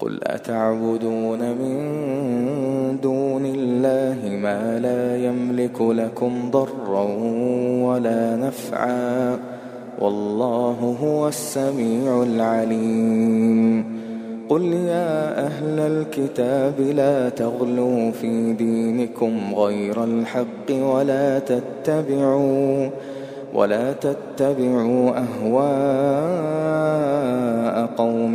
قل أتعبدون من دون الله ما لا يملك لكم ضرا ولا نفعا والله هو السميع العليم. قل يا أهل الكتاب لا تغلوا في دينكم غير الحق ولا تتبعوا ولا تتبعوا أهواء قوم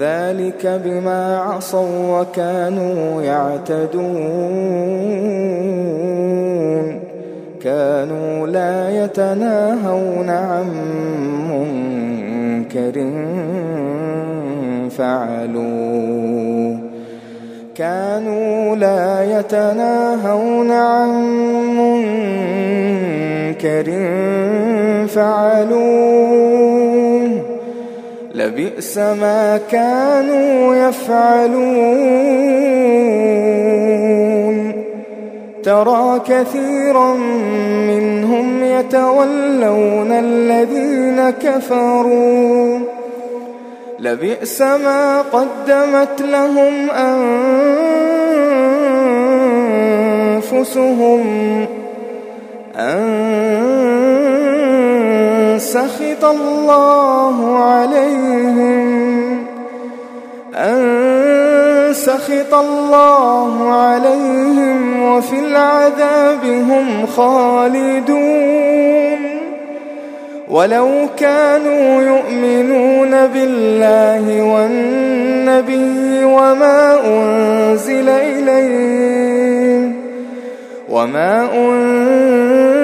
ذلك بما عصوا وكانوا يعتدون. كانوا لا يتناهون عن منكر فعلوه. كانوا لا يتناهون عن منكر فعلوه. لبئس ما كانوا يفعلون. ترى كثيرا منهم يتولون الذين كفروا. لبئس ما قدمت لهم أنفسهم. أن سخط الله عليهم. أن سخط الله عليهم وفي العذاب هم خالدون. ولو كانوا يؤمنون بالله والنبي وما أنزل إليه وما أنزل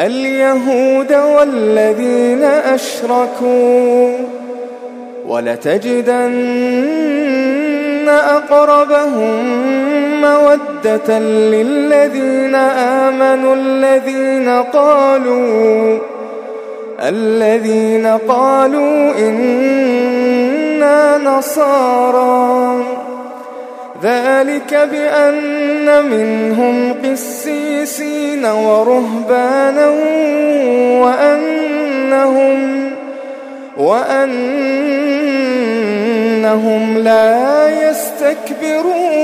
اليهود والذين أشركوا ولتجدن أقربهم مودة للذين آمنوا الذين قالوا الذين قالوا إنا نصارى ذلك بأن منهم قسيسين ورهبانا وأنهم وأنهم لا يستكبرون.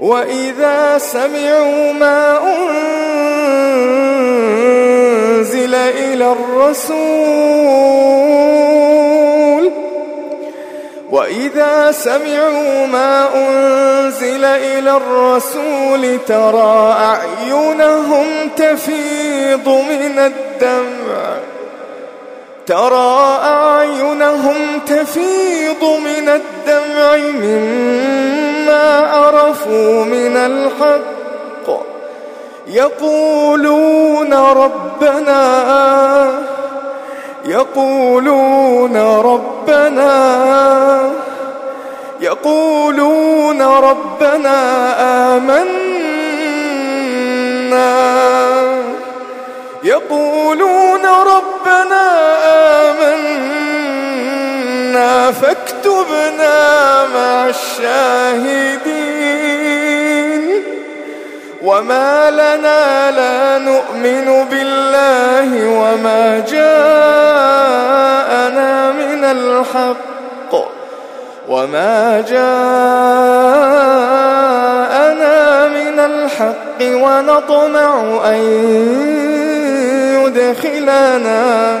وإذا سمعوا ما أنزل إلى الرسول وإذا سمعوا ما أنزل إلى الرسول ترى أعينهم تفيض من الدمع. ترى أعينهم تفيض من الدمع مما عرفوا من الحق. يقولون ربنا يقولون ربنا يقولون ربنا آمنا. يقولون ربنا آمنا. فاكتبنا مع الشاهدين. وما لنا لا نؤمن بالله وما جاءنا من الحق. وما جاءنا من الحق ونطمع أن يدخلنا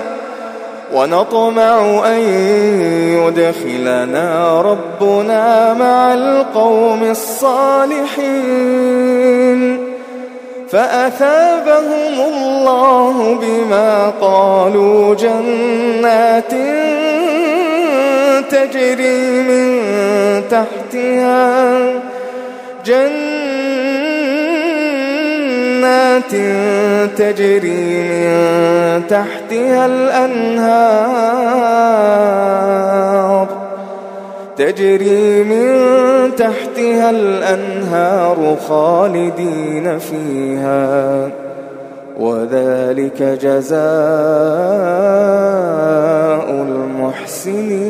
ونطمع أن يدخلنا ربنا مع القوم الصالحين فأثابهم الله بما قالوا جنات تجري من تحتها جنات تجري من تحتها الأنهار. تجري من تحتها الأنهار خالدين فيها. وذلك جزاء المحسنين.